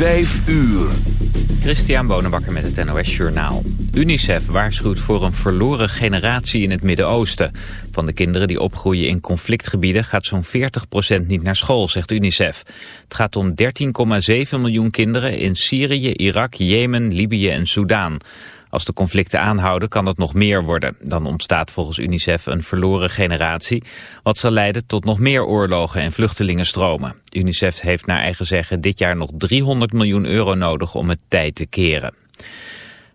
Vijf uur. Christian Bonenbakker met het NOS Journaal. UNICEF waarschuwt voor een verloren generatie in het Midden-Oosten. Van de kinderen die opgroeien in conflictgebieden gaat zo'n 40% niet naar school, zegt UNICEF. Het gaat om 13,7 miljoen kinderen in Syrië, Irak, Jemen, Libië en Soudaan. Als de conflicten aanhouden kan het nog meer worden. Dan ontstaat volgens UNICEF een verloren generatie... wat zal leiden tot nog meer oorlogen en vluchtelingenstromen. UNICEF heeft naar eigen zeggen dit jaar nog 300 miljoen euro nodig om het tijd te keren.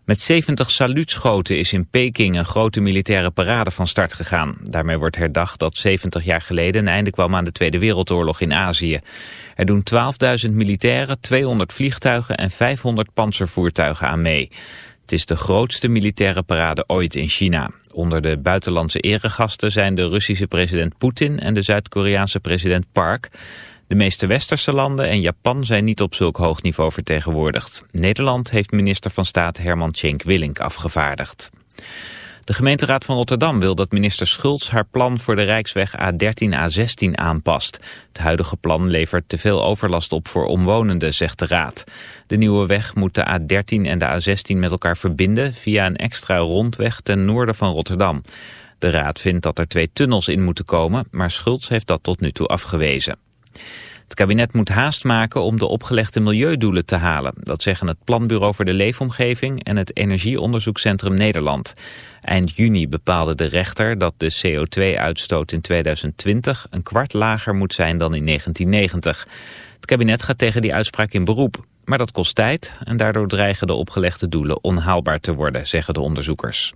Met 70 saluutschoten is in Peking een grote militaire parade van start gegaan. Daarmee wordt herdacht dat 70 jaar geleden een einde kwam aan de Tweede Wereldoorlog in Azië. Er doen 12.000 militairen, 200 vliegtuigen en 500 panzervoertuigen aan mee. Het is de grootste militaire parade ooit in China. Onder de buitenlandse eregasten zijn de Russische president Poetin en de Zuid-Koreaanse president Park. De meeste westerse landen en Japan zijn niet op zulk hoog niveau vertegenwoordigd. Nederland heeft minister van Staat Herman Tjenk-Willink afgevaardigd. De gemeenteraad van Rotterdam wil dat minister Schultz haar plan voor de Rijksweg A13-A16 aanpast. Het huidige plan levert te veel overlast op voor omwonenden, zegt de raad. De nieuwe weg moet de A13 en de A16 met elkaar verbinden via een extra rondweg ten noorden van Rotterdam. De raad vindt dat er twee tunnels in moeten komen, maar Schultz heeft dat tot nu toe afgewezen. Het kabinet moet haast maken om de opgelegde milieudoelen te halen. Dat zeggen het Planbureau voor de Leefomgeving en het Energieonderzoekscentrum Nederland. Eind juni bepaalde de rechter dat de CO2-uitstoot in 2020 een kwart lager moet zijn dan in 1990. Het kabinet gaat tegen die uitspraak in beroep. Maar dat kost tijd en daardoor dreigen de opgelegde doelen onhaalbaar te worden, zeggen de onderzoekers.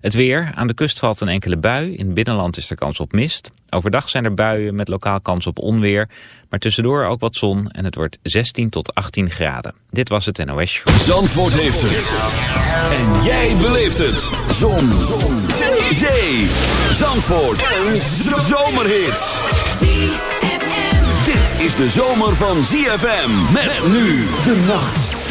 Het weer. Aan de kust valt een enkele bui. In het binnenland is er kans op mist. Overdag zijn er buien met lokaal kans op onweer. Maar tussendoor ook wat zon en het wordt 16 tot 18 graden. Dit was het NOS. Zandvoort heeft het. En jij beleeft het. Zon. zon. Zee. Zandvoort. Een zomerhit. Dit is de zomer van ZFM. Met nu de nacht.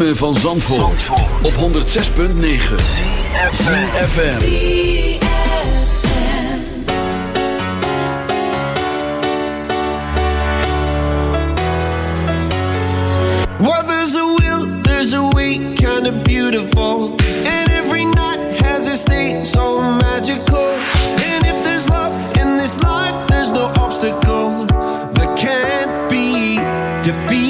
Ritme van Zandvoort, op 106.9 CFFM Well there's a will, there's a way, kinda beautiful. And every night has its day, so magical. And if there's love in this life, there's no obstacle That can't be defeated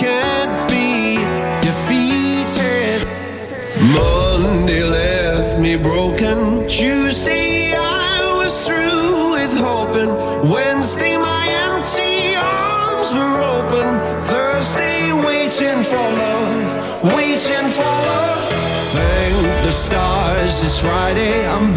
Can't be defeated. Monday left me broken. Tuesday I was through with hoping. Wednesday my empty arms were open. Thursday waiting for love, waiting for love. Thank the stars it's Friday. I'm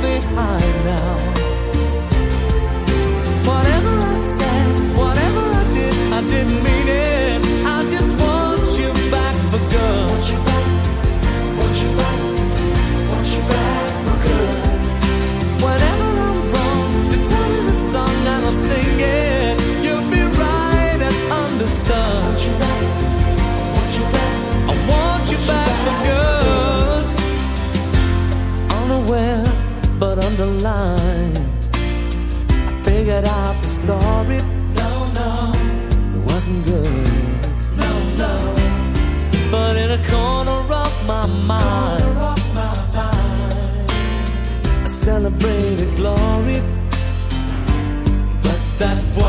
behind now. Whatever I said, whatever I did, I didn't.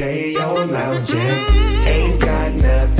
stay on lounging. Ain't got nothing.